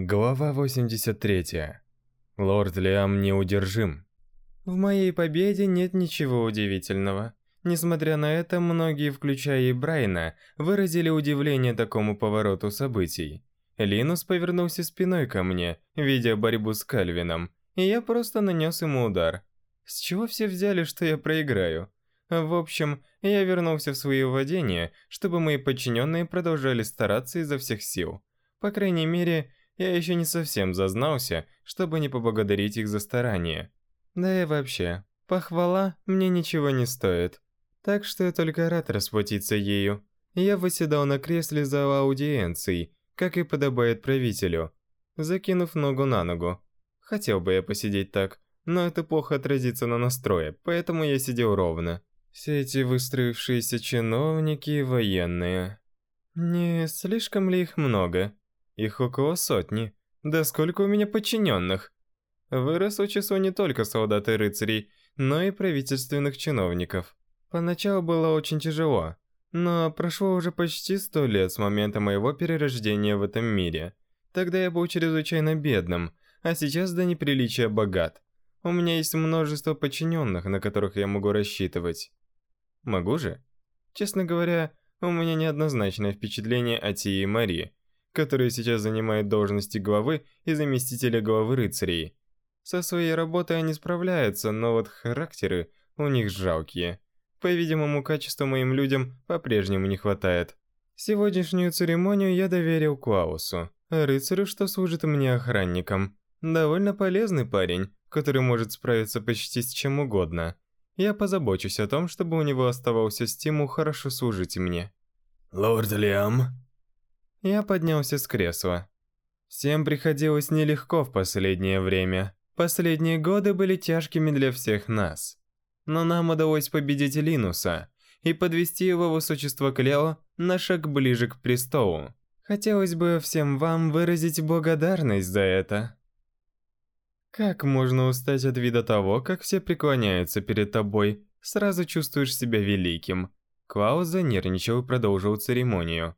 Глава 83. Лорд Лиам неудержим. В моей победе нет ничего удивительного. Несмотря на это, многие, включая и Брайна, выразили удивление такому повороту событий. Линус повернулся спиной ко мне, видя борьбу с Кальвином, и я просто нанес ему удар. С чего все взяли, что я проиграю? В общем, я вернулся в свои владения, чтобы мои подчиненные продолжали стараться изо всех сил. По крайней мере, я еще не совсем зазнался, чтобы не поблагодарить их за старание. Да и вообще, похвала мне ничего не стоит. Так что я только рад расплатиться ею. Я выседал на кресле за аудиенцией, как и подобает правителю, закинув ногу на ногу. Хотел бы я посидеть так, но это плохо отразится на настрое, поэтому я сидел ровно. Все эти выстроившиеся чиновники и военные. Не слишком ли их много? Их около сотни. Да сколько у меня подчиненных? Вырос у не только солдат и рыцарей, но и правительственных чиновников. Поначалу было очень тяжело, но прошло уже почти сто лет с момента моего перерождения в этом мире. Тогда я был чрезвычайно бедным, а сейчас до неприличия богат. У меня есть множество подчиненных, на которых я могу рассчитывать. Могу же? Честно говоря, у меня неоднозначное впечатление о Тии и Марии, которые сейчас занимают должности главы и заместителя главы рыцарей. Со своей работой они справляются, но вот характеры у них жалкие. По-видимому, качества моим людям по-прежнему не хватает. Сегодняшнюю церемонию я доверил Клаусу, рыцарю, что служит мне охранником. Довольно полезный парень, который может справиться почти с чем угодно. Я позабочусь о том, чтобы у него оставался стимул хорошо служить мне. Лорд Лиам, я поднялся с кресла. Всем приходилось нелегко в последнее время. Последние годы были тяжкими для всех нас. Но нам удалось победить Линуса и подвести его высочество Клео на шаг ближе к престолу. Хотелось бы всем вам выразить благодарность за это. Как можно устать от вида того, как все преклоняются перед тобой, сразу чувствуешь себя великим. Клаус занервничал и продолжил церемонию.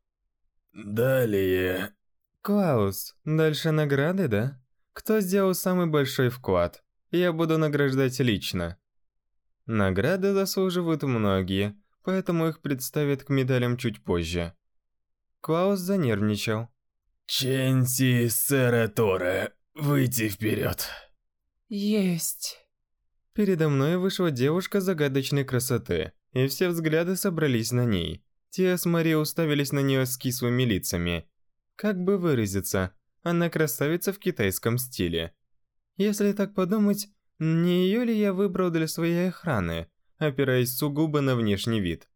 Далее. Клаус, дальше награды, да? Кто сделал самый большой вклад? Я буду награждать лично. Награды заслуживают многие, поэтому их представят к медалям чуть позже. Клаус занервничал. Ченси Саратора, выйти вперед. Есть. Передо мной вышла девушка загадочной красоты, и все взгляды собрались на ней. Те с Мари уставились на нее с кислыми лицами. Как бы выразиться, она красавица в китайском стиле. Если так подумать, не ее ли я выбрал для своей охраны, опираясь сугубо на внешний вид?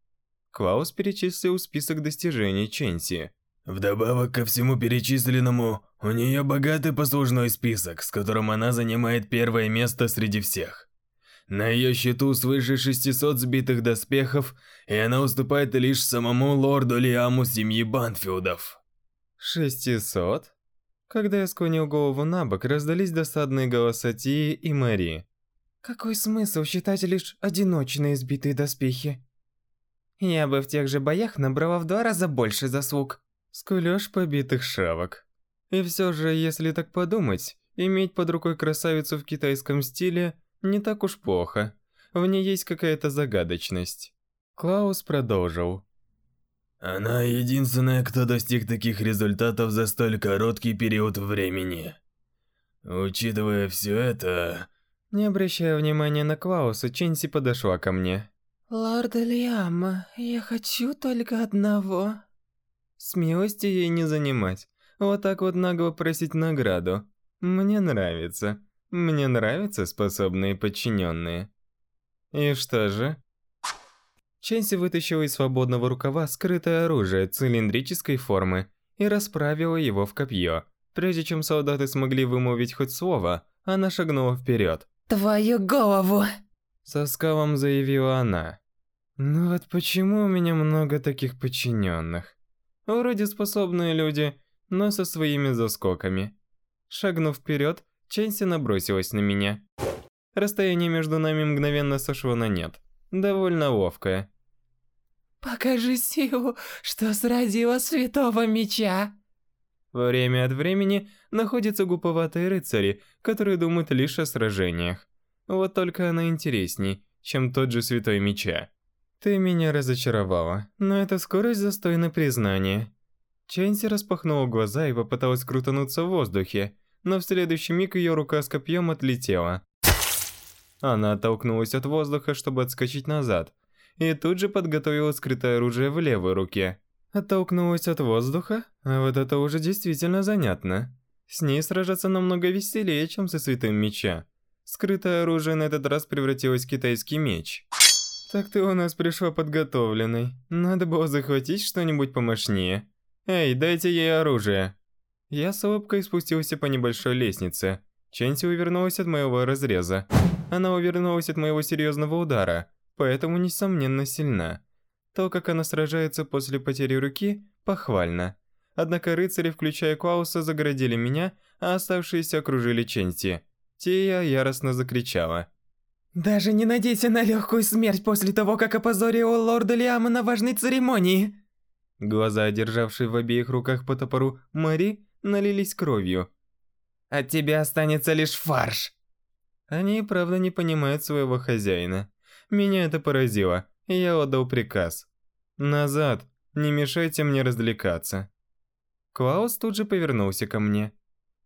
Клаус перечислил список достижений Ченси. Вдобавок ко всему перечисленному, у нее богатый послужной список, с которым она занимает первое место среди всех. На ее счету свыше 600 сбитых доспехов, и она уступает лишь самому лорду Лиаму семьи Банфилдов. 600? Когда я склонил голову на бок, раздались досадные голоса Тии и Мари. Какой смысл считать лишь одиночные сбитые доспехи? Я бы в тех же боях набрала в два раза больше заслуг. Скулёж побитых шавок. И все же, если так подумать, иметь под рукой красавицу в китайском стиле – не так уж плохо. В ней есть какая-то загадочность. Клаус продолжил. Она единственная, кто достиг таких результатов за столь короткий период времени. Учитывая все это... Не обращая внимания на Клауса, Ченси подошла ко мне. Лорд Лиам, я хочу только одного. Смелости ей не занимать. Вот так вот нагло просить награду. Мне нравится. Мне нравятся способные подчиненные. И что же? Ченси вытащила из свободного рукава скрытое оружие цилиндрической формы и расправила его в копье. Прежде чем солдаты смогли вымолвить хоть слово, она шагнула вперед. «Твою голову!» Со скалом заявила она. «Ну вот почему у меня много таких подчиненных? Вроде способные люди, но со своими заскоками». Шагнув вперед, Ченси набросилась на меня. Расстояние между нами мгновенно сошло на нет. Довольно ловкое. «Покажи силу, что сразила святого меча!» Время от времени находятся глуповатые рыцари, которые думают лишь о сражениях. Вот только она интересней, чем тот же Святой Меча. Ты меня разочаровала, но эта скорость достойна признания. Ченси распахнула глаза и попыталась крутануться в воздухе, но в следующий миг ее рука с копьем отлетела. Она оттолкнулась от воздуха, чтобы отскочить назад, и тут же подготовила скрытое оружие в левой руке. Оттолкнулась от воздуха? А вот это уже действительно занятно. С ней сражаться намного веселее, чем со святым меча. Скрытое оружие на этот раз превратилось в китайский меч. Так ты у нас пришла подготовленной. Надо было захватить что-нибудь помощнее. Эй, дайте ей оружие. Я с улыбкой спустился по небольшой лестнице. Ченси увернулась от моего разреза. Она увернулась от моего серьезного удара, поэтому несомненно сильна. То, как она сражается после потери руки, похвально. Однако рыцари, включая Клауса, загородили меня, а оставшиеся окружили Ченси. Тия яростно закричала. «Даже не надейся на легкую смерть после того, как опозорил лорда Лиама на важной церемонии!» Глаза, державшие в обеих руках по топору Мари, налились кровью. «От тебя останется лишь фарш!» Они правда не понимают своего хозяина. Меня это поразило, и я отдал приказ. «Назад! Не мешайте мне развлекаться!» Клаус тут же повернулся ко мне.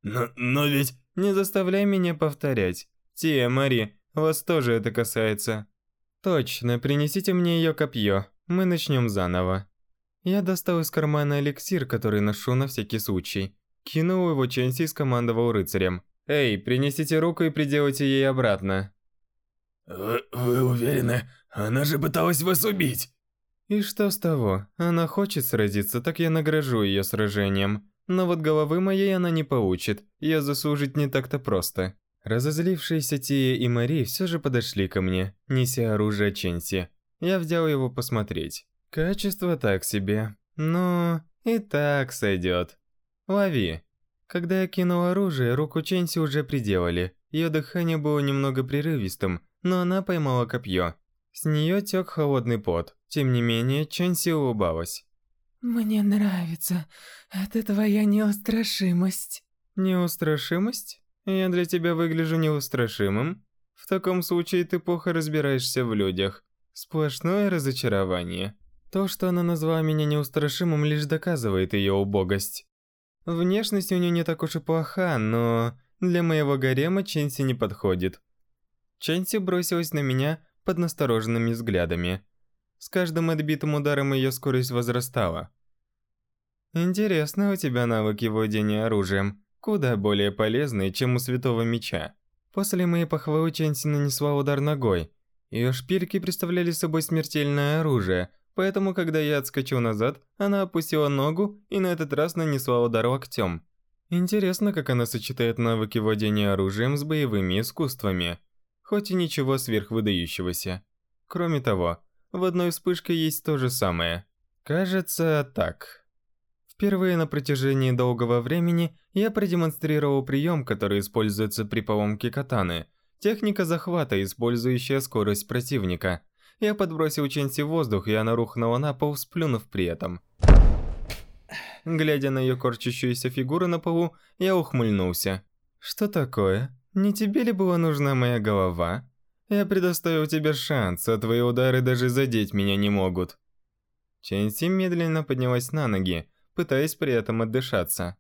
Но, но ведь... Не заставляй меня повторять. Тия, Мари, вас тоже это касается. Точно, принесите мне ее копье. Мы начнем заново. Я достал из кармана эликсир, который ношу на всякий случай. Кинул его Ченси и скомандовал рыцарем. «Эй, принесите руку и приделайте ей обратно». Вы, вы уверены? Она же пыталась вас убить. И что с того? Она хочет сразиться, так я награжу ее сражением. Но вот головы моей она не получит, ее заслужить не так-то просто. Разозлившиеся Тия и Мари все же подошли ко мне, неся оружие Ченси. Я взял его посмотреть. Качество так себе, но и так сойдет. Лови. Когда я кинул оружие, руку Ченси уже приделали. Ее дыхание было немного прерывистым, но она поймала копье. С нее тек холодный пот. Тем не менее, Ченси улыбалась. «Мне нравится. Это твоя неустрашимость». «Неустрашимость? Я для тебя выгляжу неустрашимым? В таком случае ты плохо разбираешься в людях. Сплошное разочарование. То, что она назвала меня неустрашимым, лишь доказывает ее убогость. Внешность у нее не так уж и плоха, но для моего гарема Ченси не подходит. Ченси бросилась на меня под настороженными взглядами. С каждым отбитым ударом ее скорость возрастала. Интересно у тебя навыки владения оружием, куда более полезные, чем у Святого Меча. После моей похвалы Ченси нанесла удар ногой. Ее шпильки представляли собой смертельное оружие, поэтому когда я отскочил назад, она опустила ногу и на этот раз нанесла удар локтем. Интересно, как она сочетает навыки владения оружием с боевыми искусствами. Хоть и ничего сверхвыдающегося. Кроме того, в одной вспышке есть то же самое. Кажется, так. Впервые на протяжении долгого времени я продемонстрировал прием, который используется при поломке катаны. Техника захвата, использующая скорость противника. Я подбросил Ченси в воздух, и она рухнула на пол, сплюнув при этом. Глядя на ее корчащуюся фигуру на полу, я ухмыльнулся. «Что такое? Не тебе ли была нужна моя голова?» Я предоставил тебе шанс, а твои удары даже задеть меня не могут. Ченси медленно поднялась на ноги, пытаясь при этом отдышаться.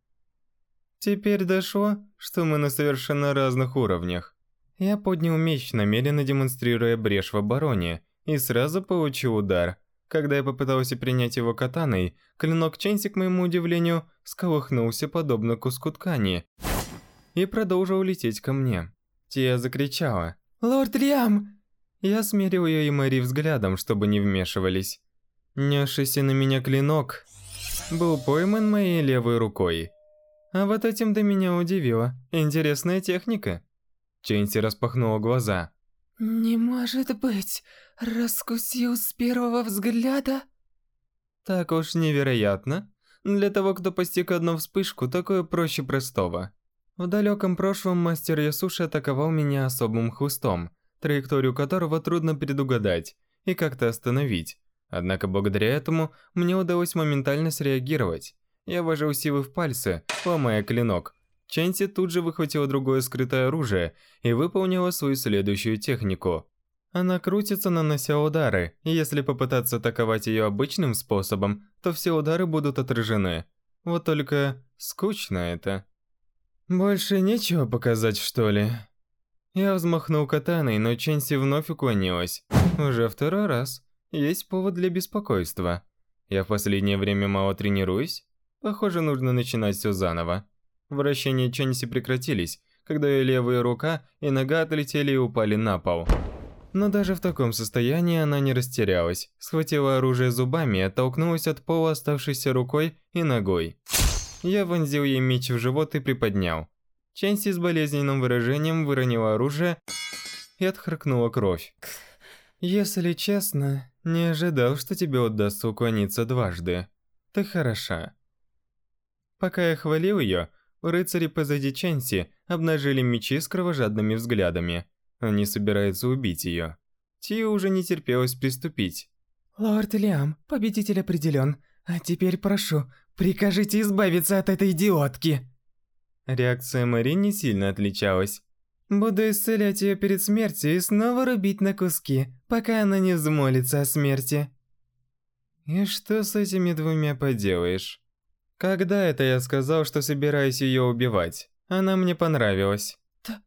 Теперь дошло, что мы на совершенно разных уровнях. Я поднял меч, намеренно демонстрируя брешь в обороне, и сразу получил удар. Когда я попытался принять его катаной, клинок Ченси, к моему удивлению, сколыхнулся подобно куску ткани и продолжил лететь ко мне. Тия закричала. «Лорд Лиам!» Я смерил ее и Мэри взглядом, чтобы не вмешивались. Несшийся на меня клинок был пойман моей левой рукой. А вот этим до меня удивило. Интересная техника. Ченси распахнула глаза. «Не может быть! Раскусил с первого взгляда?» Так уж невероятно. Для того, кто постиг одну вспышку, такое проще простого. В далеком прошлом мастер Ясуши атаковал меня особым хвостом, траекторию которого трудно предугадать и как-то остановить. Однако благодаря этому мне удалось моментально среагировать. Я вложил силы в пальцы, ломая клинок. Ченси тут же выхватила другое скрытое оружие и выполнила свою следующую технику. Она крутится, нанося удары, и если попытаться атаковать ее обычным способом, то все удары будут отражены. Вот только скучно это. Больше нечего показать, что ли? Я взмахнул катаной, но Ченси вновь уклонилась. Уже второй раз. Есть повод для беспокойства. Я в последнее время мало тренируюсь? Похоже, нужно начинать все заново. Вращения Ченси прекратились, когда ее левая рука и нога отлетели и упали на пол. Но даже в таком состоянии она не растерялась, схватила оружие зубами и оттолкнулась от пола оставшейся рукой и ногой. Я вонзил ей меч в живот и приподнял. Ченси с болезненным выражением выронила оружие и отхаркнула кровь. Если честно, не ожидал, что тебе удастся уклониться дважды. Ты хороша. Пока я хвалил ее, рыцари позади Ченси обнажили мечи с кровожадными взглядами. Они собираются убить ее. Тио уже не терпелось приступить. «Лорд Лиам, победитель определен. А теперь прошу, прикажите избавиться от этой идиотки!» Реакция Мари не сильно отличалась. «Буду исцелять ее перед смертью и снова рубить на куски, пока она не взмолится о смерти». И что с этими двумя поделаешь? Когда это я сказал, что собираюсь ее убивать? Она мне понравилась.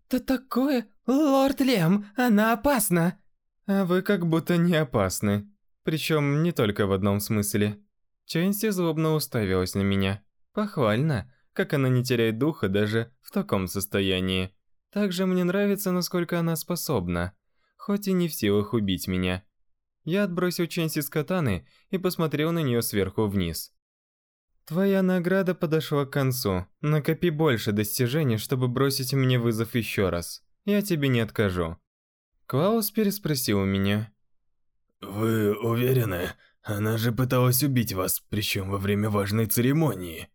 «Да такое... Лорд Лем, она опасна!» А вы как будто не опасны. Причем не только в одном смысле. Ченси злобно уставилась на меня. Похвально, как она не теряет духа даже в таком состоянии. Также мне нравится, насколько она способна, хоть и не в силах убить меня. Я отбросил Ченси с катаны и посмотрел на нее сверху вниз. Твоя награда подошла к концу. Накопи больше достижений, чтобы бросить мне вызов еще раз. Я тебе не откажу. Клаус переспросил у меня. Вы уверены? Она же пыталась убить вас, причем во время важной церемонии.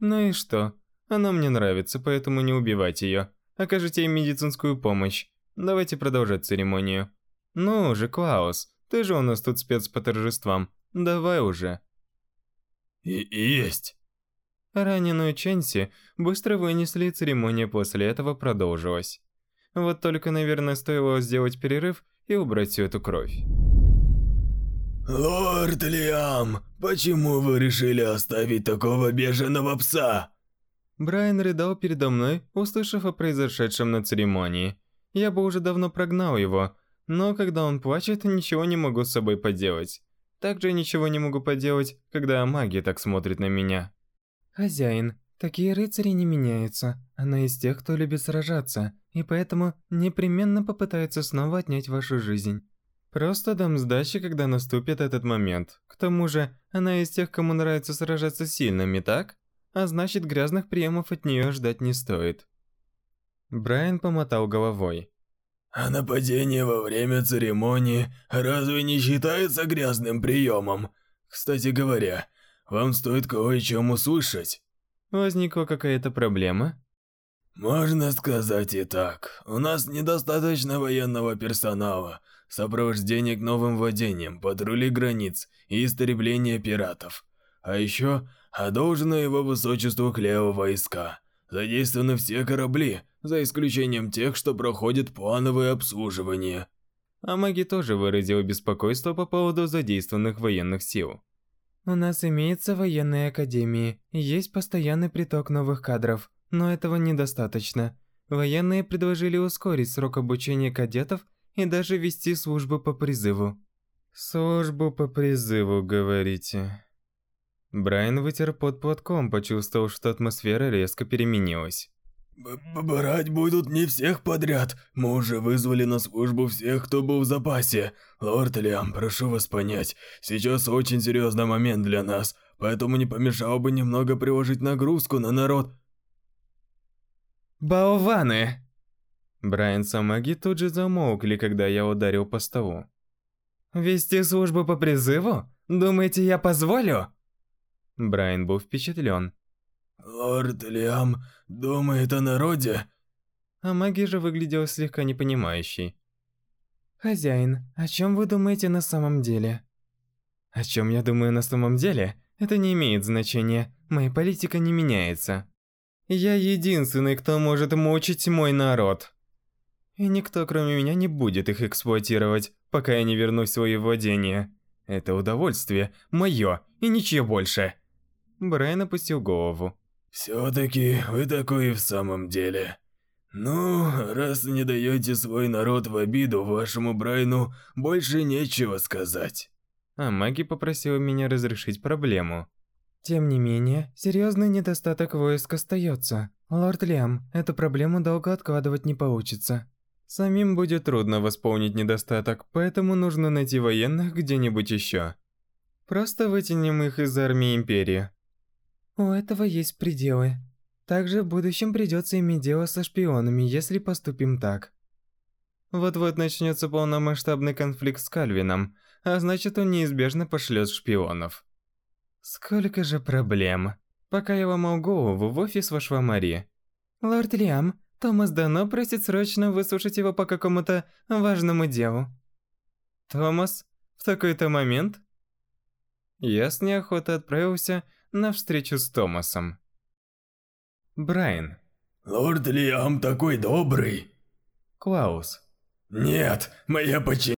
Ну и что? Она мне нравится, поэтому не убивать ее. Окажите ей медицинскую помощь. Давайте продолжать церемонию. Ну же, Клаус, ты же у нас тут спец по торжествам. Давай уже. И есть. Раненую Ченси быстро вынесли, и церемония после этого продолжилась. Вот только, наверное, стоило сделать перерыв и убрать всю эту кровь. «Лорд Лиам, почему вы решили оставить такого бешеного пса?» Брайан рыдал передо мной, услышав о произошедшем на церемонии. Я бы уже давно прогнал его, но когда он плачет, ничего не могу с собой поделать. Также ничего не могу поделать, когда маги так смотрят на меня. Хозяин, такие рыцари не меняются. Она из тех, кто любит сражаться, и поэтому непременно попытается снова отнять вашу жизнь. Просто дам сдачи, когда наступит этот момент. К тому же, она из тех, кому нравится сражаться сильными, так? А значит, грязных приемов от нее ждать не стоит. Брайан помотал головой. А нападение во время церемонии разве не считается грязным приемом? Кстати говоря, вам стоит кое о чем услышать. Возникла какая-то проблема? Можно сказать и так. У нас недостаточно военного персонала, сопровождения к новым владениям, патрули границ и истребления пиратов. А еще одолжено его высочеству Клео войска. Задействованы все корабли, за исключением тех, что проходят плановое обслуживание. А маги тоже выразил беспокойство по поводу задействованных военных сил. У нас имеется военная академия, есть постоянный приток новых кадров, но этого недостаточно. Военные предложили ускорить срок обучения кадетов и даже вести службу по призыву. Службу по призыву, говорите? Брайан вытер под платком, почувствовав, что атмосфера резко переменилась. «Брать будут не всех подряд. Мы уже вызвали на службу всех, кто был в запасе. Лорд Лиам, прошу вас понять, сейчас очень серьезный момент для нас, поэтому не помешало бы немного приложить нагрузку на народ». «Болваны!» Брайан с Амаги тут же замолкли, когда я ударил по столу. «Вести службу по призыву? Думаете, я позволю?» Брайан был впечатлен. «Лорд Лиам думает о народе?» А маги же выглядел слегка непонимающий. «Хозяин, о чем вы думаете на самом деле?» «О чем я думаю на самом деле? Это не имеет значения. Моя политика не меняется. Я единственный, кто может мучить мой народ. И никто, кроме меня, не будет их эксплуатировать, пока я не вернусь в свои владения. Это удовольствие мое и ничье больше. Брайан опустил голову. Все-таки вы такой и в самом деле. Ну, раз не даете свой народ в обиду вашему Брайну, больше нечего сказать. А маги попросила меня разрешить проблему. Тем не менее, серьезный недостаток войск остается. Лорд Лиам, эту проблему долго откладывать не получится. Самим будет трудно восполнить недостаток, поэтому нужно найти военных где-нибудь еще. Просто вытянем их из армии Империи. У этого есть пределы. Также в будущем придется иметь дело со шпионами, если поступим так. Вот-вот начнется полномасштабный конфликт с Кальвином, а значит он неизбежно пошлет шпионов. Сколько же проблем. Пока я ломал голову в офис вашего Мари. Лорд Лиам, Томас Дано просит срочно выслушать его по какому-то важному делу. Томас, в такой-то момент? Я с неохотой отправился на встречу с Томасом. Брайан. Лорд Лиам такой добрый. Клаус. Нет, моя подчиненная